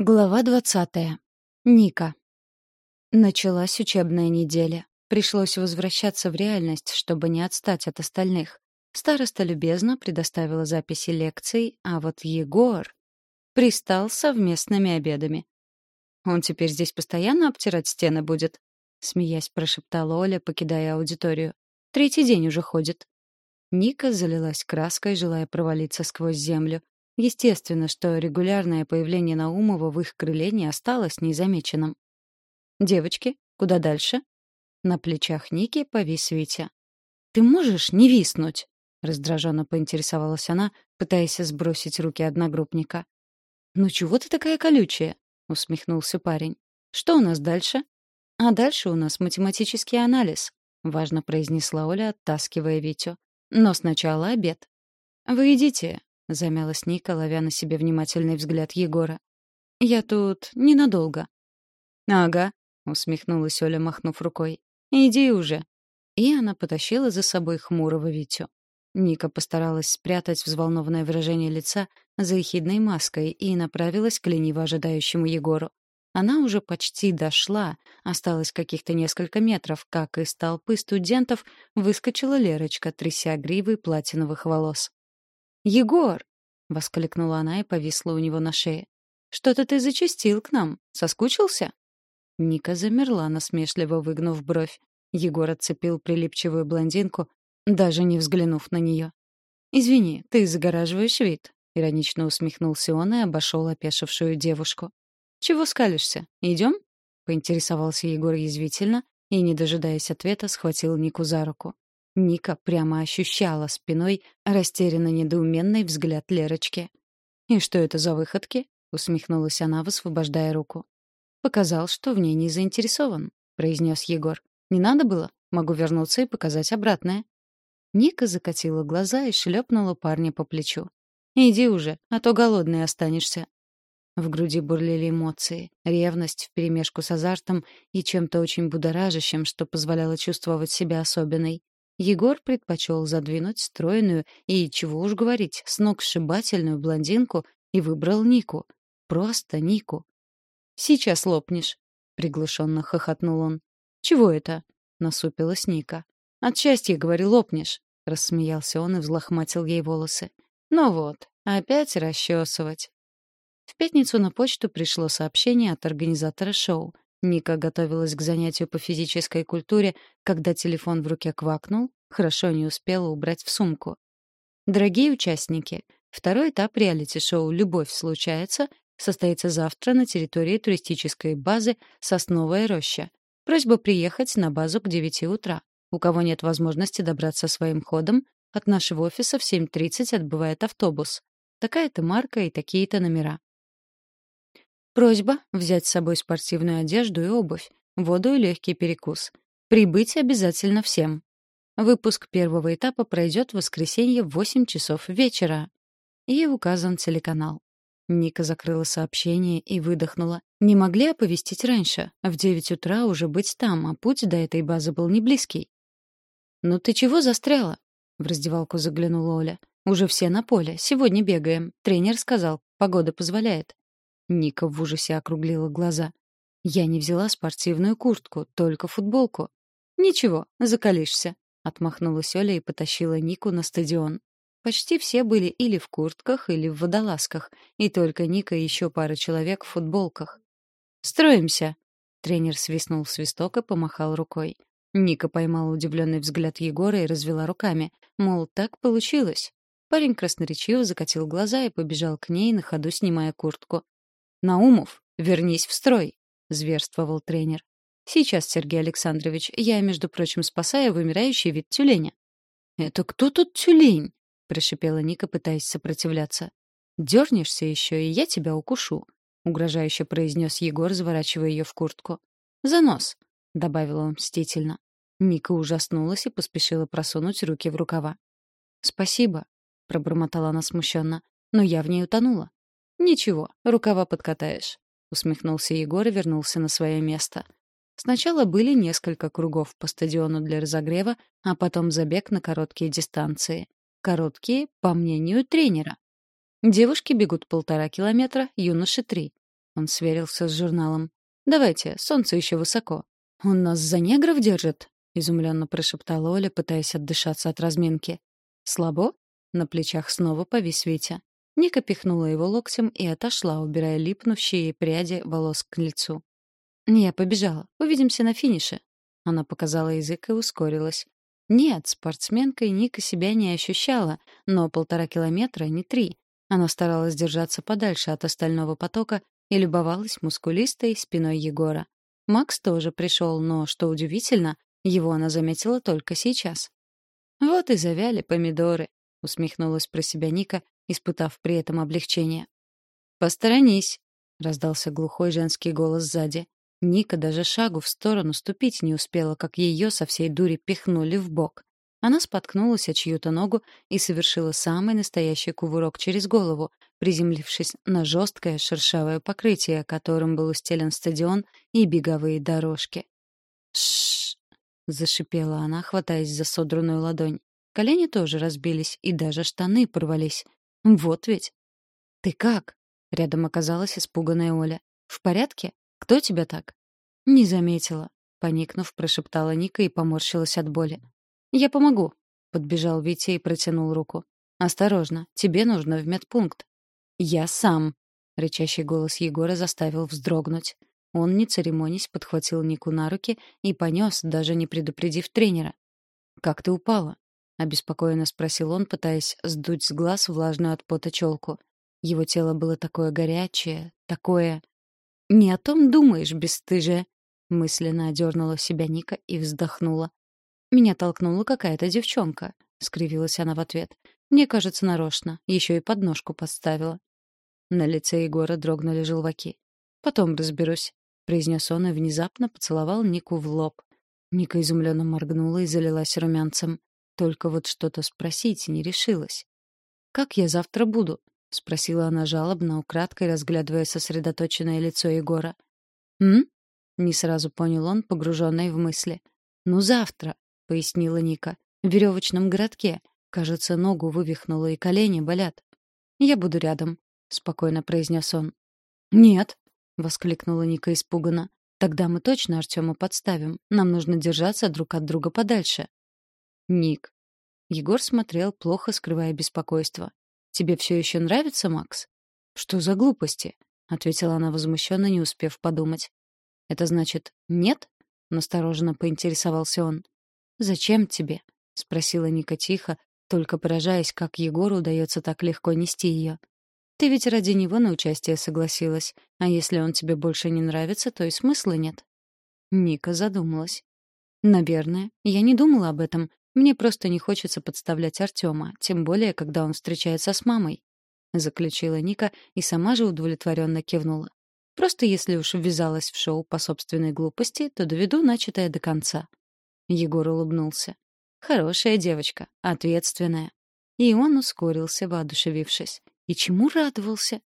Глава двадцатая. Ника. Началась учебная неделя. Пришлось возвращаться в реальность, чтобы не отстать от остальных. Староста любезно предоставила записи лекций, а вот Егор пристал совместными обедами. «Он теперь здесь постоянно обтирать стены будет?» — смеясь прошептала Оля, покидая аудиторию. «Третий день уже ходит». Ника залилась краской, желая провалиться сквозь землю. Естественно, что регулярное появление Наумова в их крыле не осталось незамеченным. «Девочки, куда дальше?» На плечах Ники повис Витя. «Ты можешь не виснуть?» — раздраженно поинтересовалась она, пытаясь сбросить руки одногруппника. «Ну чего ты такая колючая?» — усмехнулся парень. «Что у нас дальше?» «А дальше у нас математический анализ», — важно произнесла Оля, оттаскивая Витю. «Но сначала обед». «Вы идите, — замялась Ника, ловя на себе внимательный взгляд Егора. «Я тут ненадолго». «Ага», — усмехнулась Оля, махнув рукой. «Иди уже». И она потащила за собой хмурого Витю. Ника постаралась спрятать взволнованное выражение лица за ехидной маской и направилась к лениво ожидающему Егору. Она уже почти дошла, осталось каких-то несколько метров, как из толпы студентов выскочила Лерочка, тряся гривой платиновых волос. «Егор!» — воскликнула она и повисла у него на шее. «Что-то ты зачастил к нам. Соскучился?» Ника замерла, насмешливо выгнув бровь. Егор отцепил прилипчивую блондинку, даже не взглянув на нее. «Извини, ты загораживаешь вид», — иронично усмехнулся он и обошел опешившую девушку. «Чего скалишься? Идем?» — поинтересовался Егор язвительно и, не дожидаясь ответа, схватил Нику за руку. Ника прямо ощущала спиной растерянно-недоуменный взгляд Лерочки. «И что это за выходки?» — усмехнулась она, высвобождая руку. «Показал, что в ней не заинтересован», — произнес Егор. «Не надо было? Могу вернуться и показать обратное». Ника закатила глаза и шлепнула парня по плечу. «Иди уже, а то голодный останешься». В груди бурлили эмоции, ревность вперемешку с азартом и чем-то очень будоражащим, что позволяло чувствовать себя особенной. Егор предпочел задвинуть стройную и, чего уж говорить, сногсшибательную блондинку и выбрал Нику. Просто Нику. «Сейчас лопнешь», — приглушенно хохотнул он. «Чего это?» — насупилась Ника. «От счастья, говорю, лопнешь», — рассмеялся он и взлохматил ей волосы. «Ну вот, опять расчесывать». В пятницу на почту пришло сообщение от организатора шоу. Ника готовилась к занятию по физической культуре, когда телефон в руке квакнул, хорошо не успела убрать в сумку. Дорогие участники, второй этап реалити-шоу «Любовь случается» состоится завтра на территории туристической базы «Сосновая роща». Просьба приехать на базу к 9 утра. У кого нет возможности добраться своим ходом, от нашего офиса в 7.30 отбывает автобус. Такая-то марка и такие-то номера. Просьба взять с собой спортивную одежду и обувь, воду и легкий перекус. Прибыть обязательно всем. Выпуск первого этапа пройдет в воскресенье в 8 часов вечера. И указан телеканал. Ника закрыла сообщение и выдохнула. Не могли оповестить раньше. В 9 утра уже быть там, а путь до этой базы был не близкий. «Ну ты чего застряла?» В раздевалку заглянула Оля. «Уже все на поле. Сегодня бегаем. Тренер сказал, погода позволяет. Ника в ужасе округлила глаза. «Я не взяла спортивную куртку, только футболку». «Ничего, закалишься», — отмахнулась Оля и потащила Нику на стадион. Почти все были или в куртках, или в водолазках, и только Ника и еще пара человек в футболках. «Строимся!» — тренер свистнул в свисток и помахал рукой. Ника поймала удивленный взгляд Егора и развела руками, мол, так получилось. Парень красноречиво закатил глаза и побежал к ней, на ходу снимая куртку. «Наумов, вернись в строй», — зверствовал тренер. «Сейчас, Сергей Александрович, я, между прочим, спасаю вымирающий вид тюленя». «Это кто тут тюлень?» — прошипела Ника, пытаясь сопротивляться. «Дернешься еще, и я тебя укушу», — угрожающе произнес Егор, заворачивая ее в куртку. «За нос», — добавил он мстительно. Ника ужаснулась и поспешила просунуть руки в рукава. «Спасибо», — пробормотала она смущенно, — «но я в ней утонула. «Ничего, рукава подкатаешь», — усмехнулся Егор и вернулся на свое место. Сначала были несколько кругов по стадиону для разогрева, а потом забег на короткие дистанции. Короткие, по мнению тренера. Девушки бегут полтора километра, юноши — три. Он сверился с журналом. «Давайте, солнце еще высоко». «Он нас за негров держит?» — изумленно прошептала Оля, пытаясь отдышаться от разминки. «Слабо?» — на плечах снова повис Витя. Ника пихнула его локтем и отошла, убирая липнувшие пряди волос к лицу. «Я побежала. Увидимся на финише». Она показала язык и ускорилась. Нет, спортсменкой Ника себя не ощущала, но полтора километра, не три. Она старалась держаться подальше от остального потока и любовалась мускулистой спиной Егора. Макс тоже пришел, но, что удивительно, его она заметила только сейчас. «Вот и завяли помидоры», — усмехнулась про себя Ника, испытав при этом облегчение. «Посторонись», — раздался глухой женский голос сзади. Ника даже шагу в сторону ступить не успела, как ее со всей дури пихнули в бок. Она споткнулась о чью-то ногу и совершила самый настоящий кувырок через голову, приземлившись на жесткое шершавое покрытие, которым был устелен стадион и беговые дорожки. «Ш-ш-ш!» зашипела она, хватаясь за содранную ладонь. Колени тоже разбились, и даже штаны порвались. «Вот ведь!» «Ты как?» — рядом оказалась испуганная Оля. «В порядке?» Кто тебя так?» «Не заметила», — поникнув, прошептала Ника и поморщилась от боли. «Я помогу», — подбежал Витя и протянул руку. «Осторожно, тебе нужно в медпункт». «Я сам», — рычащий голос Егора заставил вздрогнуть. Он, не церемонясь, подхватил Нику на руки и понес, даже не предупредив тренера. «Как ты упала?» — обеспокоенно спросил он, пытаясь сдуть с глаз влажную от пота челку. Его тело было такое горячее, такое... «Не о том думаешь, бесстыжая!» Мысленно одернула себя Ника и вздохнула. «Меня толкнула какая-то девчонка», — скривилась она в ответ. «Мне кажется, нарочно. Еще и подножку подставила». На лице Егора дрогнули желваки. «Потом разберусь», — произнес он и внезапно поцеловал Нику в лоб. Ника изумленно моргнула и залилась румянцем. Только вот что-то спросить не решилась. «Как я завтра буду?» — спросила она жалобно, украдкой разглядывая сосредоточенное лицо Егора. «М?» — не сразу понял он, погруженный в мысли. «Ну, завтра», — пояснила Ника. «В веревочном городке. Кажется, ногу вывихнула и колени болят». «Я буду рядом», — спокойно произнес он. «Нет», — воскликнула Ника испуганно. «Тогда мы точно Артема подставим. Нам нужно держаться друг от друга подальше». «Ник». Егор смотрел, плохо скрывая беспокойство. Тебе все еще нравится, Макс? Что за глупости? ответила она возмущенно, не успев подумать. Это значит нет? настороженно поинтересовался он. Зачем тебе? спросила Ника тихо, только поражаясь, как Егору удается так легко нести ее. Ты ведь ради него на участие согласилась, а если он тебе больше не нравится, то и смысла нет. Ника задумалась. Наверное, я не думала об этом, мне просто не хочется подставлять Артема, тем более, когда он встречается с мамой. Заключила Ника и сама же удовлетворенно кивнула. Просто если уж ввязалась в шоу по собственной глупости, то доведу начатое до конца. Егор улыбнулся. Хорошая девочка, ответственная. И он ускорился, воодушевившись. И чему радовался?